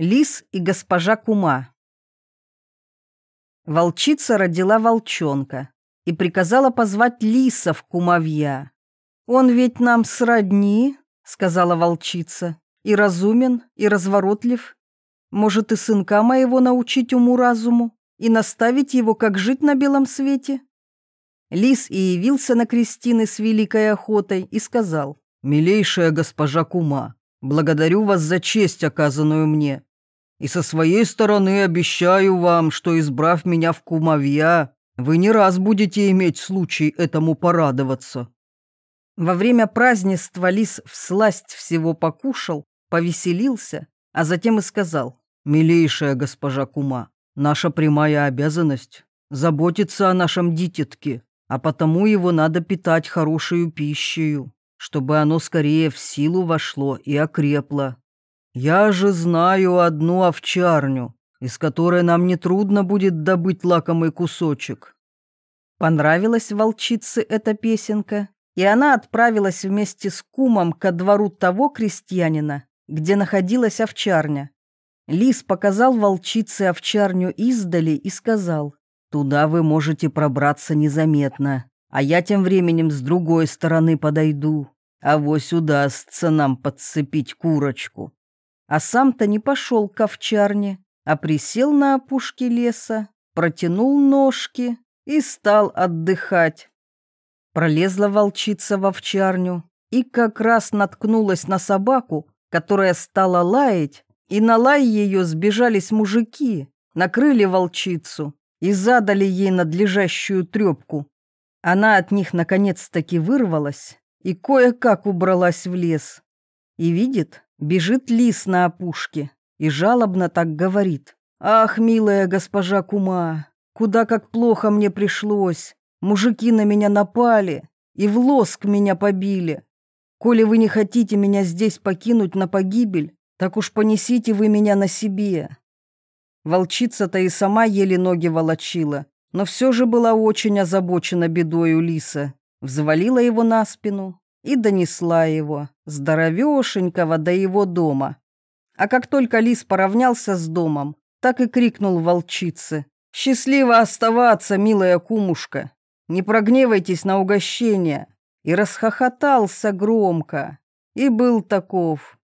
Лис и госпожа Кума. Волчица родила волчонка и приказала позвать лиса в кумовья. «Он ведь нам сродни», — сказала волчица, — «и разумен, и разворотлив. Может, и сынка моего научить уму-разуму и наставить его, как жить на белом свете?» Лис и явился на крестины с великой охотой и сказал, «Милейшая госпожа Кума, благодарю вас за честь, оказанную мне. И со своей стороны обещаю вам, что, избрав меня в кумовья, вы не раз будете иметь случай этому порадоваться». Во время празднества лис всласть всего покушал, повеселился, а затем и сказал, «Милейшая госпожа Кума, наша прямая обязанность — заботиться о нашем дитятке, а потому его надо питать хорошую пищей, чтобы оно скорее в силу вошло и окрепло. Я же знаю одну овчарню, из которой нам нетрудно будет добыть лакомый кусочек». Понравилась волчице эта песенка, и она отправилась вместе с кумом ко двору того крестьянина, где находилась овчарня. Лис показал волчице овчарню издали и сказал, «Туда вы можете пробраться незаметно, а я тем временем с другой стороны подойду, а вось удастся нам подцепить курочку» а сам-то не пошел к овчарне, а присел на опушке леса, протянул ножки и стал отдыхать. Пролезла волчица в овчарню и как раз наткнулась на собаку, которая стала лаять, и на лай ее сбежались мужики, накрыли волчицу и задали ей надлежащую трепку. Она от них наконец-таки вырвалась и кое-как убралась в лес. И видит, Бежит лис на опушке и жалобно так говорит. «Ах, милая госпожа Кума, куда как плохо мне пришлось. Мужики на меня напали и в лоск меня побили. Коли вы не хотите меня здесь покинуть на погибель, так уж понесите вы меня на себе». Волчица-то и сама еле ноги волочила, но все же была очень озабочена бедою лиса. Взвалила его на спину и донесла его, здоровешенького, до его дома. А как только лис поравнялся с домом, так и крикнул волчице. «Счастливо оставаться, милая кумушка! Не прогневайтесь на угощение!» И расхохотался громко. И был таков.